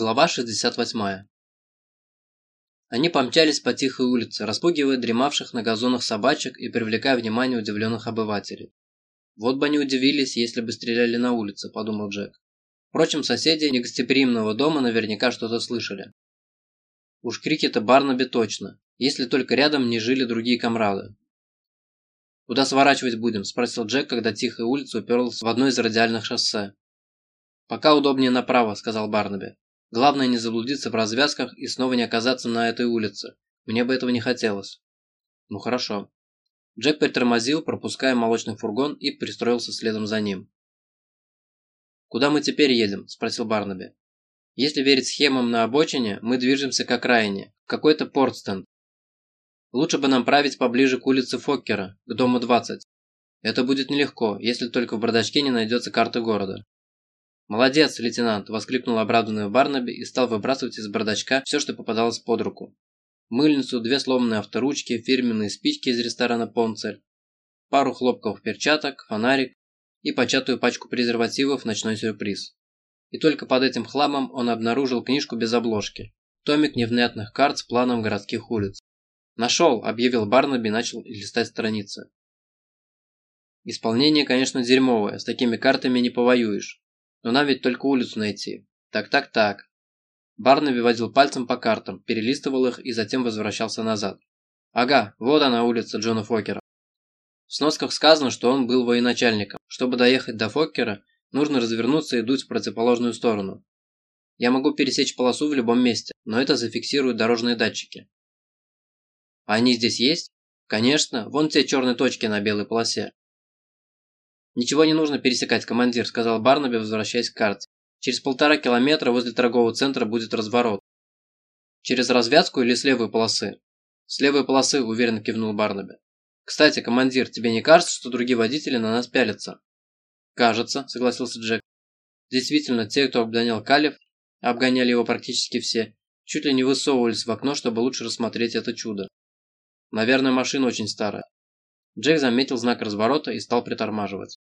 Глава 68. Они помчались по тихой улице, распугивая дремавших на газонах собачек и привлекая внимание удивленных обывателей. «Вот бы они удивились, если бы стреляли на улице», – подумал Джек. Впрочем, соседи негостеприимного дома наверняка что-то слышали. Уж крики-то Барнаби точно, если только рядом не жили другие комрады. «Куда сворачивать будем?» – спросил Джек, когда тихая улица уперлась в одно из радиальных шоссе. «Пока удобнее направо», – сказал Барнаби. Главное не заблудиться в развязках и снова не оказаться на этой улице. Мне бы этого не хотелось. Ну хорошо. Джек притормозил, пропуская молочный фургон и пристроился следом за ним. «Куда мы теперь едем?» – спросил Барнаби. «Если верить схемам на обочине, мы движемся к окраине, какой-то портстенд. Лучше бы нам править поближе к улице Фоккера, к дому 20. Это будет нелегко, если только в бардачке не найдется карта города. «Молодец, лейтенант!» – воскликнул обрадованный Барнаби и стал выбрасывать из бардачка все, что попадалось под руку. Мыльницу, две сломанные авторучки, фирменные спички из ресторана «Понцель», пару хлопковых перчаток, фонарик и початую пачку презервативов «Ночной сюрприз». И только под этим хламом он обнаружил книжку без обложки. Томик невнятных карт с планом городских улиц. «Нашел!» – объявил Барнаби и начал листать страницы. Исполнение, конечно, дерьмовое, с такими картами не повоюешь. Но нам ведь только улицу найти. Так-так-так. Барнаби водил пальцем по картам, перелистывал их и затем возвращался назад. Ага, вот она улица Джона Фокера. В сносках сказано, что он был военачальником. Чтобы доехать до Фоккера, нужно развернуться и дуть в противоположную сторону. Я могу пересечь полосу в любом месте, но это зафиксируют дорожные датчики. А они здесь есть? Конечно, вон те черные точки на белой полосе. «Ничего не нужно пересекать, командир», – сказал Барнаби, возвращаясь к карте. «Через полтора километра возле торгового центра будет разворот». «Через развязку или с левой полосы?» «С левой полосы», – уверенно кивнул Барнаби. «Кстати, командир, тебе не кажется, что другие водители на нас пялятся?» «Кажется», – согласился Джек. Действительно, те, кто обгонял Калиф, обгоняли его практически все, чуть ли не высовывались в окно, чтобы лучше рассмотреть это чудо. Наверное, машина очень старая. Джек заметил знак разворота и стал притормаживать.